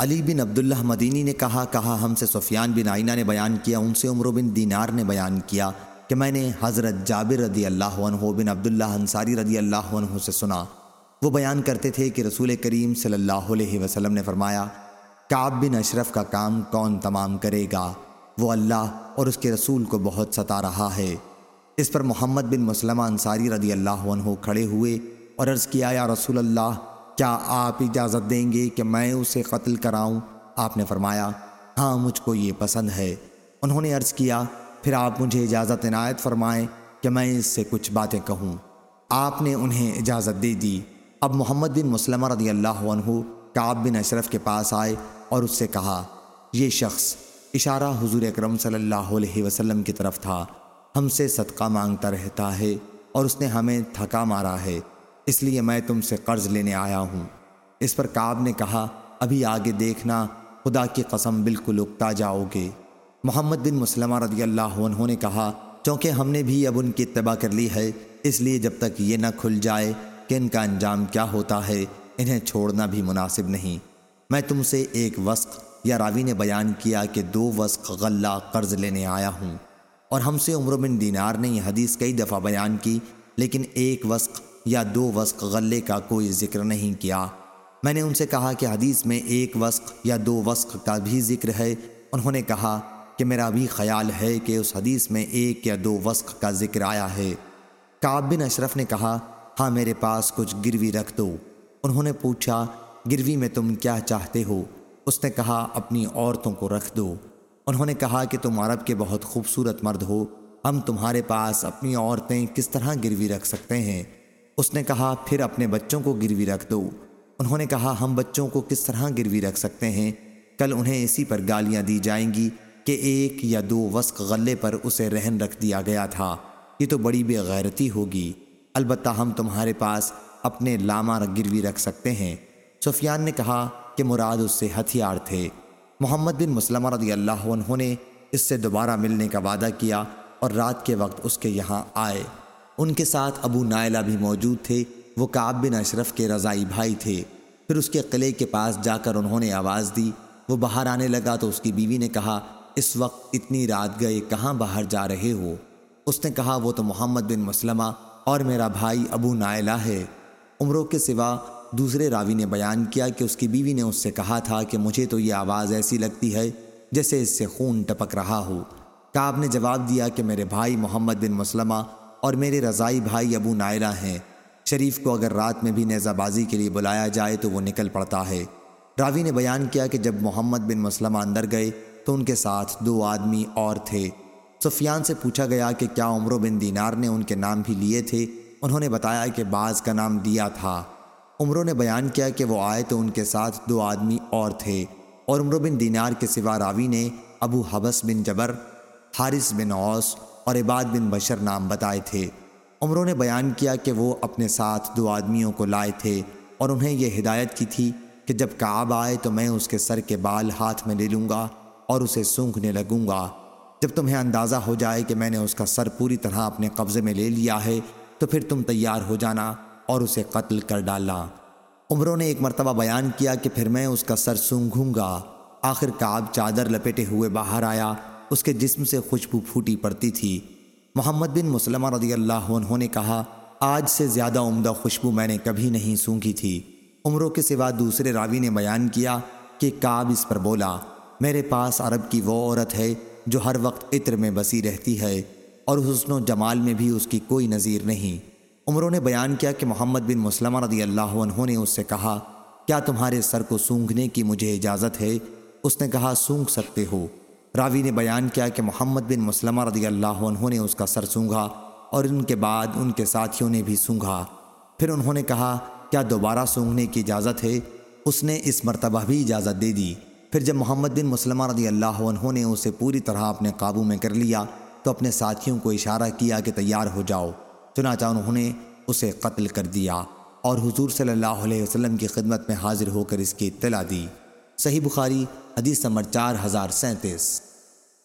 علی بن عبداللہ مدینی نے کہا کہا، ہم سے سفیان بن آئینہ نے بیان کیا، ان سے عمر بن دینار نے بیان کیا کہ میں نے حضرت جابر رضی اللہ عنہ بن عبداللہ انصاری رضی اللہ عنہ سے سنا۔ وہ بیان کرتے تھے کہ رسول کریم صلی اللہ علیہ وسلم نے فرمایا، کعب بن اشرف کا کام کون تمام کرے گا؟ وہ اللہ اور اس کے رسول کو بہت ستا رہا ہے۔ اس پر محمد بن مسلمہ انصاری رضی اللہ عنہ کھڑے ہوئے اور عرض کیا، یا رسول اللہ کیا آپ اجازت دیں گے کہ میں اسے قتل کراؤں؟ آپ نے فرمایا ہاں مجھ کو یہ پسند ہے۔ انہوں نے عرض کیا، پھر آپ مجھے اجازت عنایت فرمائیں کہ میں اس سے کچھ باتیں کہوں۔ آپ نے انہیں اجازت دے دی۔ اب محمد بن مسلمہ رضی اللہ عنہ کعب بن اشرف کے پاس آئے اور اس سے کہا، یہ شخص اشارہ حضور اکرم صلی اللہ علیہ وسلم کی طرف تھا۔ ہم سے صدقہ مانگتا رہتا ہے اور اس نے ہمیں تھکا مارا ہے۔ اس لیے میں تم سے قرض لینے آیا ہوں۔ اس پر کعب نے کہا، ابھی آگے دیکھنا، خدا کی قسم بالکل اکتا جاؤ گے۔ محمد بن مسلمہ رضی اللہ عنہ نے کہا، چونکہ ہم نے بھی اب ان کی اتباع کر لی ہے، اس لیے جب تک یہ نہ کھل جائے کہ ان کا انجام کیا ہوتا ہے، انہیں چھوڑنا بھی مناسب نہیں۔ میں تم سے ایک وسق یا راوی نے بیان کیا کہ دو وسق غلہ قرض لینے آیا ہوں۔ اور ہم سے عمر بن دینار نے یہ حدیث کئی دفعہ بیان کی، لیکن ایک وسق یا دو وسق غلے کا کوئی ذکر نہیں کیا۔ میں نے ان سے کہا کہ حدیث میں ایک وسق یا دو وسق کا بھی ذکر ہے۔ انہوں نے کہا کہ میرا بھی خیال ہے کہ اس حدیث میں ایک یا دو وسق کا ذکر آیا ہے۔ کعب بن اشرف نے کہا ہاں میرے پاس کچھ گروی رکھ دو۔ انہوں نے پوچھا، گروی میں تم کیا چاہتے ہو؟ اس نے کہا، اپنی عورتوں کو رکھ دو۔ انہوں نے کہا کہ تم عرب کے بہت خوبصورت مرد ہو۔ ہم تمہارے پاس اپنی عورتیں کس طرح گروی رکھ سکتے ہیں؟ اس نے کہا، پھر اپنے بچوں کو گروی رکھ دو. انہوں نے کہا، ہم بچوں کو کس طرح گروی رکھ سکتے ہیں؟ کل انہیں اسی پر گالیاں دی جائیں گی کہ ایک یا دو وسق غلے پر اسے رہن رکھ دیا گیا تھا۔ یہ تو بڑی بے غیرتی ہوگی۔ البتہ ہم تمہارے پاس اپنے لاما گروی رکھ سکتے ہیں۔ سفیان نے کہا کہ مراد اس سے ہتھیار تھے۔ محمد بن مسلمہ رضی اللہ عنہ نے اس سے دوبارہ ملنے کا وعدہ کیا اور رات کے وقت اس کے یہاں آئے۔ ان کے ساتھ ابو نائلہ بھی موجود تھے۔ وہ کعب بن اشرف کے رضائی بھائی تھے۔ پھر اس کے قلعے کے پاس جا کر انہوں نے آواز دی۔ وہ باہر آنے لگا تو اس کی بیوی نے کہا، اس وقت اتنی رات گئے، کہاں باہر جا رہے ہو؟ اس نے کہا، وہ تو محمد بن مسلمہ اور میرا بھائی ابو نائلہ ہے۔ عمروں کے سوا دوسرے راوی نے بیان کیا کہ اس کی بیوی نے اس سے کہا تھا کہ مجھے تو یہ آواز ایسی لگتی ہے جیسے اس سے خون ٹپک رہا ہو۔ کعب نے جواب دیا کہ میرے بھائی محمد بن مسلمہ اور میرے رضائی بھائی ابو نائرہ ہیں۔ شریف کو اگر رات میں بھی نیزہ بازی کے لیے بلایا جائے تو وہ نکل پڑتا ہے۔ راوی نے بیان کیا کہ جب محمد بن مسلمہ اندر گئے تو ان کے ساتھ دو آدمی اور تھے۔ سفیان سے پوچھا گیا کہ کیا عمر بن دینار نے ان کے نام بھی لیے تھے؟ انہوں نے بتایا کہ بعض کا نام دیا تھا۔ عمروں نے بیان کیا کہ وہ آئے تو ان کے ساتھ دو آدمی اور تھے۔ اور عمر بن دینار کے سوا راوی نے ابو حبس بن جبر، حارث بن اوس اور عباد بن بشر نام بتائے تھے۔ عمروں نے بیان کیا کہ وہ اپنے ساتھ دو آدمیوں کو لائے تھے اور انہیں یہ ہدایت کی تھی کہ جب کعب آئے تو میں اس کے سر کے بال ہاتھ میں لے لوں گا اور اسے سونکھنے لگوں گا۔ جب تمہیں اندازہ ہو جائے کہ میں نے اس کا سر پوری طرح اپنے قبضے میں لے لیا ہے تو پھر تم تیار ہو جانا اور اسے قتل کر ڈالا عمروں نے ایک مرتبہ بیان کیا کہ پھر میں اس کا سر سونگھوں گا۔ آخر کعب چادر لپیٹے ہوئے باہر آیا اس کے جسم سے خوشبو پھوٹی پڑتی تھی۔ محمد بن مسلمہ رضی اللہ عنہ نے کہا، آج سے زیادہ عمدہ خوشبو میں نے کبھی نہیں سونگھی تھی۔ عمروں کے سوا دوسرے راوی نے بیان کیا کہ کعب اس پر بولا، میرے پاس عرب کی وہ عورت ہے جو ہر وقت عطر میں بسی رہتی ہے اور حسن و جمال میں بھی اس کی کوئی نظیر نہیں۔ عمروں نے بیان کیا کہ محمد بن مسلمہ رضی اللہ عنہ نے اس سے کہا، کیا تمہارے سر کو سونگھنے کی مجھے اجازت ہے؟ اس نے کہا، سونگ سکتے ہو۔ راوی نے بیان کیا کہ محمد بن مسلمہ رضی اللہ عنہ نے اس کا سر سونگھا اور ان کے بعد ان کے ساتھیوں نے بھی سونگھا پھر انہوں نے کہا، کیا دوبارہ سونگھنے کی اجازت ہے؟ اس نے اس مرتبہ بھی اجازت دے دی۔ پھر جب محمد بن مسلمہ رضی اللہ عنہ نے اسے پوری طرح اپنے قابو میں کر لیا، تو اپنے ساتھیوں کو اشارہ کیا کہ تیار ہو جاؤ۔ چنانچہ انہوں نے اسے قتل کر دیا اور حضور صلی اللہ علیہ وسلم کی خدمت میں حاضر ہو کر اس کی اطلاع دی۔ صحیح بخاری حدیث نمبر چار ہزار سینتیس۔